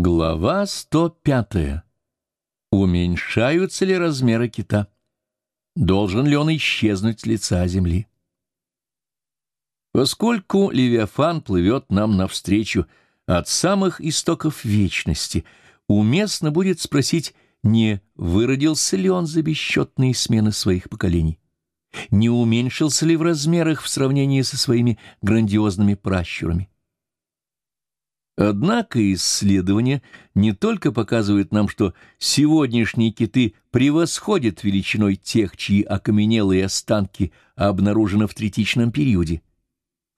Глава 105. Уменьшаются ли размеры кита? Должен ли он исчезнуть с лица земли? Поскольку Левиафан плывет нам навстречу от самых истоков вечности, уместно будет спросить, не выродился ли он за бесчетные смены своих поколений, не уменьшился ли в размерах в сравнении со своими грандиозными пращурами. Однако исследования не только показывают нам, что сегодняшние киты превосходят величиной тех, чьи окаменелые останки обнаружены в третичном периоде,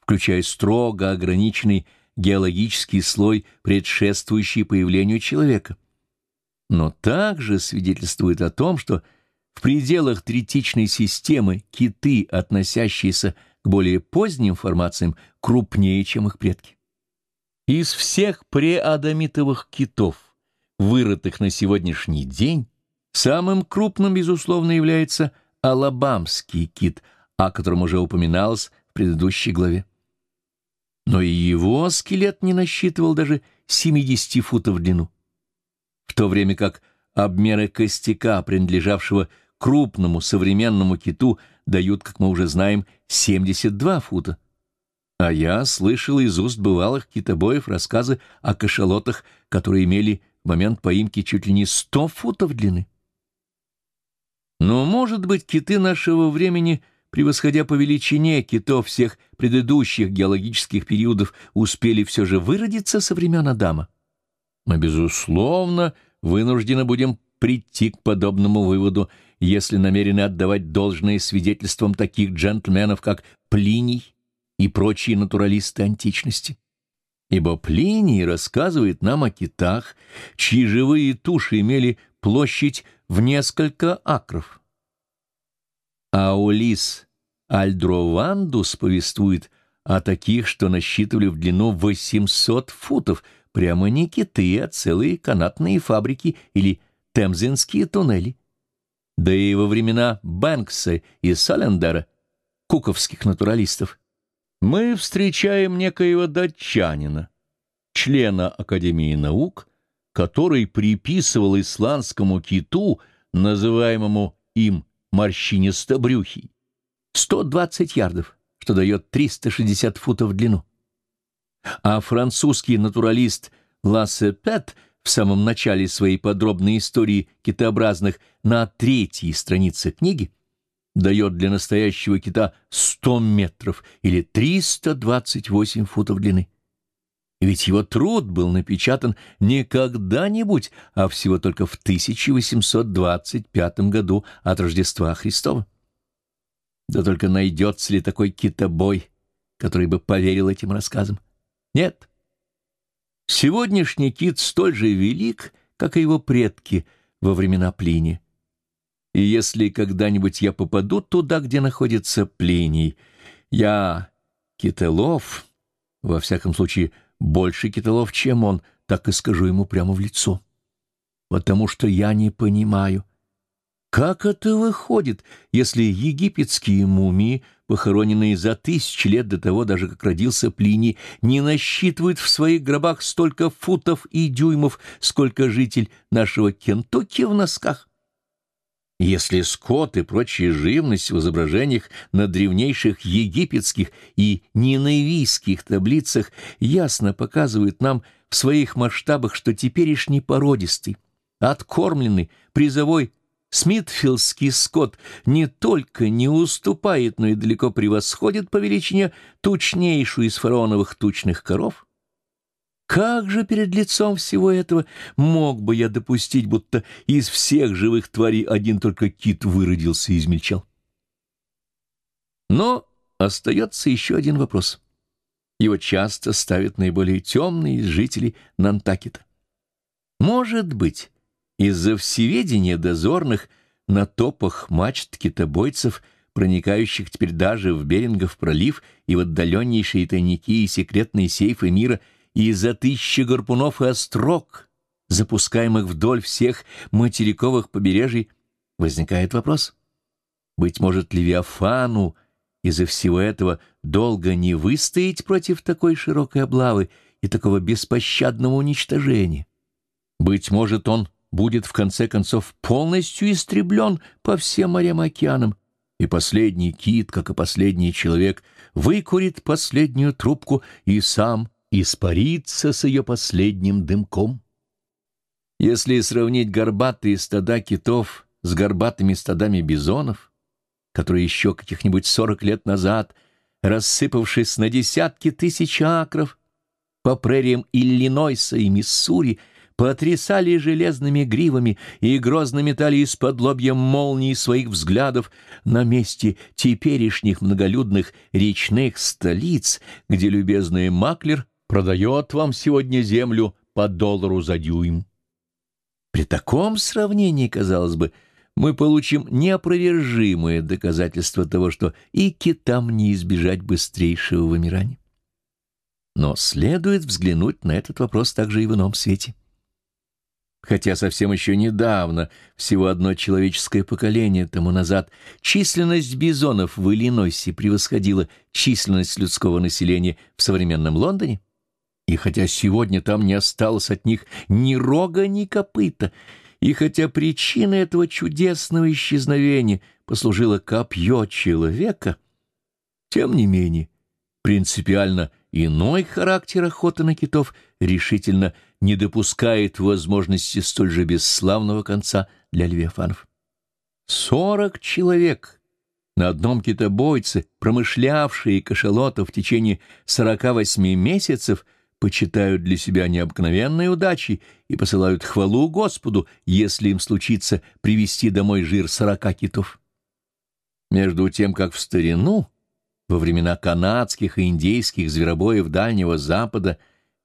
включая строго ограниченный геологический слой, предшествующий появлению человека. Но также свидетельствует о том, что в пределах третичной системы киты, относящиеся к более поздним формациям, крупнее, чем их предки. Из всех преадамитовых китов, вырытых на сегодняшний день, самым крупным, безусловно, является алабамский кит, о котором уже упоминалось в предыдущей главе. Но и его скелет не насчитывал даже 70 футов в длину, в то время как обмеры костяка, принадлежавшего крупному современному киту, дают, как мы уже знаем, 72 фута. А я слышал из уст бывалых китобоев рассказы о кашалотах, которые имели в момент поимки чуть ли не сто футов длины. Но, может быть, киты нашего времени, превосходя по величине китов всех предыдущих геологических периодов, успели все же выродиться со времен Адама. Мы, безусловно, вынуждены будем прийти к подобному выводу, если намерены отдавать должное свидетельствам таких джентльменов, как Плиний, и прочие натуралисты античности. Ибо Плиний рассказывает нам о китах, чьи живые туши имели площадь в несколько акров. А Улис Альдровандус повествует о таких, что насчитывали в длину 800 футов, прямо не киты, а целые канатные фабрики или темзинские туннели. Да и во времена Бэнкса и Салендера, куковских натуралистов, мы встречаем некоего датчанина, члена Академии наук, который приписывал исландскому киту, называемому им морщинистобрюхий, 120 ярдов, что дает 360 футов в длину. А французский натуралист Лассе Пет в самом начале своей подробной истории китообразных на третьей странице книги дает для настоящего кита 100 метров или 328 футов длины. Ведь его труд был напечатан не когда-нибудь, а всего только в 1825 году от Рождества Христова. Да только найдется ли такой китобой, который бы поверил этим рассказам? Нет. Сегодняшний кит столь же велик, как и его предки во времена Плиния. И если когда-нибудь я попаду туда, где находится Плиний, я кителов, во всяком случае, больше кителов, чем он, так и скажу ему прямо в лицо. Потому что я не понимаю, как это выходит, если египетские мумии, похороненные за тысячи лет до того, даже как родился Плиний, не насчитывают в своих гробах столько футов и дюймов, сколько житель нашего Кентукки в носках? Если скот и прочая живность в изображениях на древнейших египетских и ниневийских таблицах ясно показывают нам в своих масштабах, что теперешний породистый, откормленный, призовой Смитфилдский скот не только не уступает, но и далеко превосходит по величине тучнейшую из фараоновых тучных коров, как же перед лицом всего этого мог бы я допустить, будто из всех живых тварей один только кит выродился и измельчал? Но остается еще один вопрос. Его часто ставят наиболее темные из жителей Нантакета. Может быть, из-за всеведения дозорных на топах мачт китобойцев, проникающих теперь даже в Берингов пролив и в отдаленнейшие тайники и секретные сейфы мира — и за тысячи гарпунов и острог, запускаемых вдоль всех материковых побережий, возникает вопрос. Быть может, Левиафану из-за всего этого долго не выстоять против такой широкой облавы и такого беспощадного уничтожения? Быть может, он будет в конце концов полностью истреблен по всем морям и океанам, и последний кит, как и последний человек, выкурит последнюю трубку и сам испарится с ее последним дымком. Если сравнить горбатые стада китов с горбатыми стадами бизонов, которые еще каких-нибудь сорок лет назад, рассыпавшись на десятки тысяч акров по прериям Иллинойса и Миссури, потрясали железными гривами и грозно метали из-под лобья молнии своих взглядов на месте теперешних многолюдных речных столиц, где любезный маклер продает вам сегодня землю по доллару за дюйм. При таком сравнении, казалось бы, мы получим неопровержимое доказательство того, что и китам не избежать быстрейшего вымирания. Но следует взглянуть на этот вопрос также и в ином свете. Хотя совсем еще недавно, всего одно человеческое поколение тому назад, численность бизонов в Иллинойсе превосходила численность людского населения в современном Лондоне, и хотя сегодня там не осталось от них ни рога, ни копыта, и хотя причиной этого чудесного исчезновения послужило копье человека, тем не менее принципиально иной характер охоты на китов решительно не допускает возможности столь же бесславного конца для левиафанов. Сорок человек на одном китобойце, промышлявшие кашалотов в течение сорока восьми месяцев, почитают для себя необыкновенной удачей и посылают хвалу Господу, если им случится привести домой жир сорока китов. Между тем, как в старину во времена канадских и индейских зверобоев Дальнего Запада,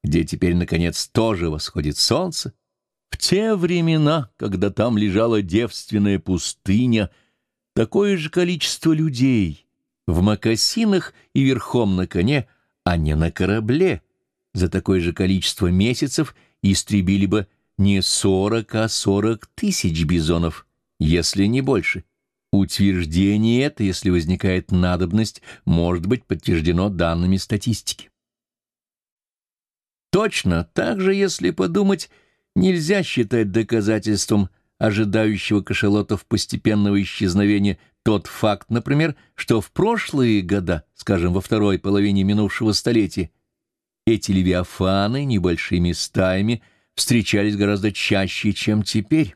где теперь, наконец, тоже восходит солнце, в те времена, когда там лежала девственная пустыня, такое же количество людей в мокасинах и верхом на коне, а не на корабле, за такое же количество месяцев истребили бы не сорок, а сорок тысяч бизонов, если не больше. Утверждение это, если возникает надобность, может быть подтверждено данными статистики. Точно так же, если подумать, нельзя считать доказательством ожидающего кашалотов постепенного исчезновения тот факт, например, что в прошлые года, скажем, во второй половине минувшего столетия, эти левиафаны небольшими стаями встречались гораздо чаще, чем теперь,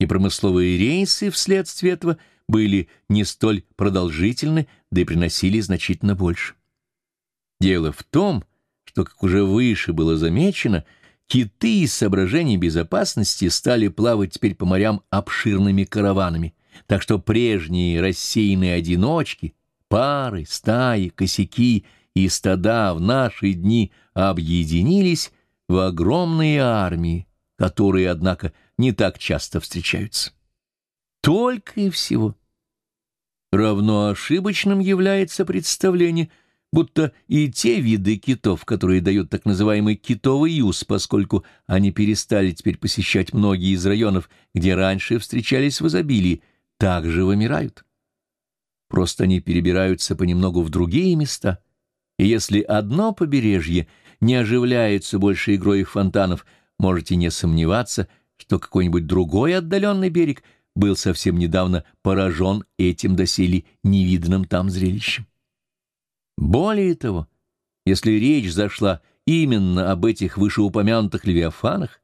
и промысловые рейсы вследствие этого – были не столь продолжительны, да и приносили значительно больше. Дело в том, что, как уже выше было замечено, киты из соображений безопасности стали плавать теперь по морям обширными караванами, так что прежние рассеянные одиночки, пары, стаи, косяки и стада в наши дни объединились в огромные армии, которые, однако, не так часто встречаются. Только и всего. Равно ошибочным является представление, будто и те виды китов, которые дают так называемый китовый юз, поскольку они перестали теперь посещать многие из районов, где раньше встречались в изобилии, также вымирают. Просто они перебираются понемногу в другие места, и если одно побережье не оживляется больше игрой фонтанов, можете не сомневаться, что какой-нибудь другой отдаленный берег — был совсем недавно поражен этим доселе невиданным там зрелищем. Более того, если речь зашла именно об этих вышеупомянутых левиафанах,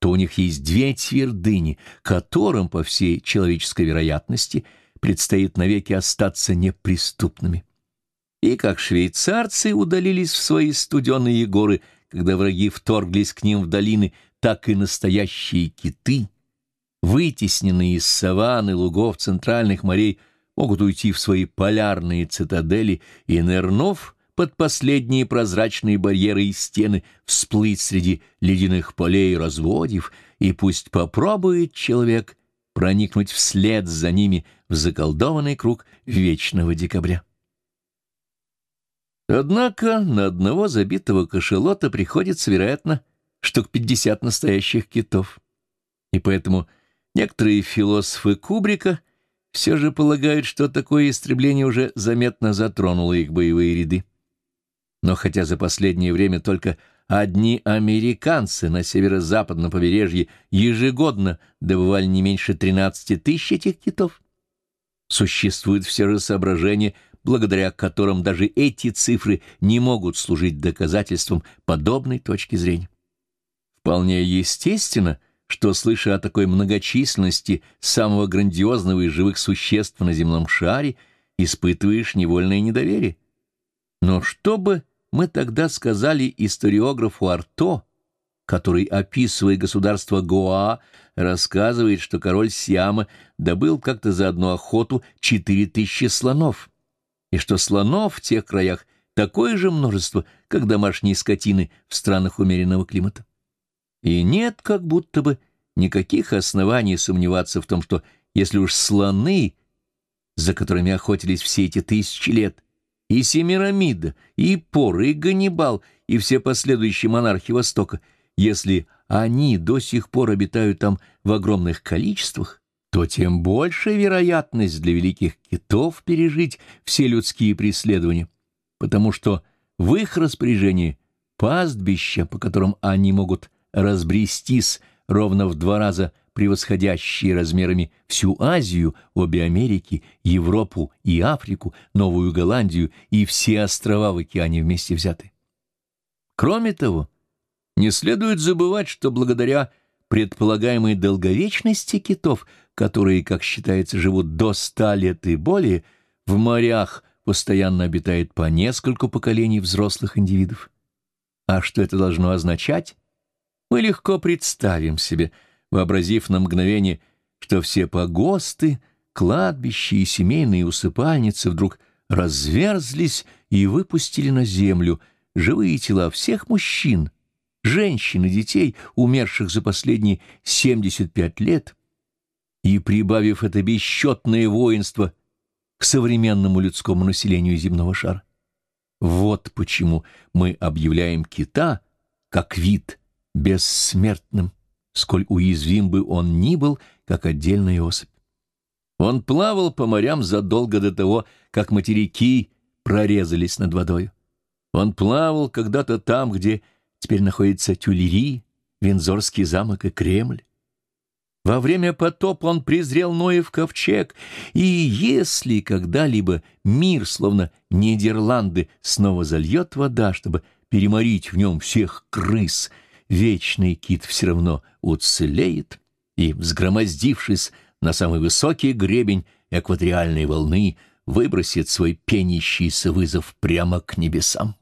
то у них есть две твердыни, которым, по всей человеческой вероятности, предстоит навеки остаться неприступными. И как швейцарцы удалились в свои студеные горы, когда враги вторглись к ним в долины, так и настоящие киты — вытесненные из саванны лугов центральных морей, могут уйти в свои полярные цитадели и, нырнув под последние прозрачные барьеры и стены, всплыть среди ледяных полей разводив, и пусть попробует человек проникнуть вслед за ними в заколдованный круг вечного декабря. Однако на одного забитого кошелота приходится, вероятно, штук пятьдесят настоящих китов. И поэтому Некоторые философы Кубрика все же полагают, что такое истребление уже заметно затронуло их боевые ряды. Но хотя за последнее время только одни американцы на северо-западном побережье ежегодно добывали не меньше 13 тысяч этих китов. Существуют все же соображения, благодаря которым даже эти цифры не могут служить доказательством подобной точки зрения. Вполне естественно, что, слыша о такой многочисленности самого грандиозного из живых существ на земном шаре, испытываешь невольное недоверие. Но что бы мы тогда сказали историографу Арто, который, описывая государство Гоа, рассказывает, что король Сиама добыл как-то за одну охоту четыре тысячи слонов, и что слонов в тех краях такое же множество, как домашние скотины в странах умеренного климата. И нет как будто бы никаких оснований сомневаться в том, что если уж слоны, за которыми охотились все эти тысячи лет, и Семирамида, и Пор, и Ганнибал, и все последующие монархи Востока, если они до сих пор обитают там в огромных количествах, то тем больше вероятность для великих китов пережить все людские преследования, потому что в их распоряжении пастбища, по которым они могут разбрестись ровно в два раза превосходящие размерами всю Азию, обе Америки, Европу и Африку, Новую Голландию и все острова в океане вместе взяты. Кроме того, не следует забывать, что благодаря предполагаемой долговечности китов, которые, как считается, живут до ста лет и более, в морях постоянно обитает по нескольку поколений взрослых индивидов. А что это должно означать? Мы легко представим себе – вообразив на мгновение, что все погосты, кладбища и семейные усыпальницы вдруг разверзлись и выпустили на землю живые тела всех мужчин, женщин и детей, умерших за последние 75 лет, и, прибавив это бесчетное воинство к современному людскому населению земного шара. Вот почему мы объявляем кита как вид бессмертным сколь уязвим бы он ни был, как отдельная особь. Он плавал по морям задолго до того, как материки прорезались над водой. Он плавал когда-то там, где теперь находится Тюлери, Вензорский замок и Кремль. Во время потопа он презрел Ноев ковчег, и если когда-либо мир, словно Нидерланды, снова зальет вода, чтобы переморить в нем всех крыс — вечный кит все равно уцелеет и, взгромоздившись на самый высокий гребень экваториальной волны, выбросит свой пенящийся вызов прямо к небесам.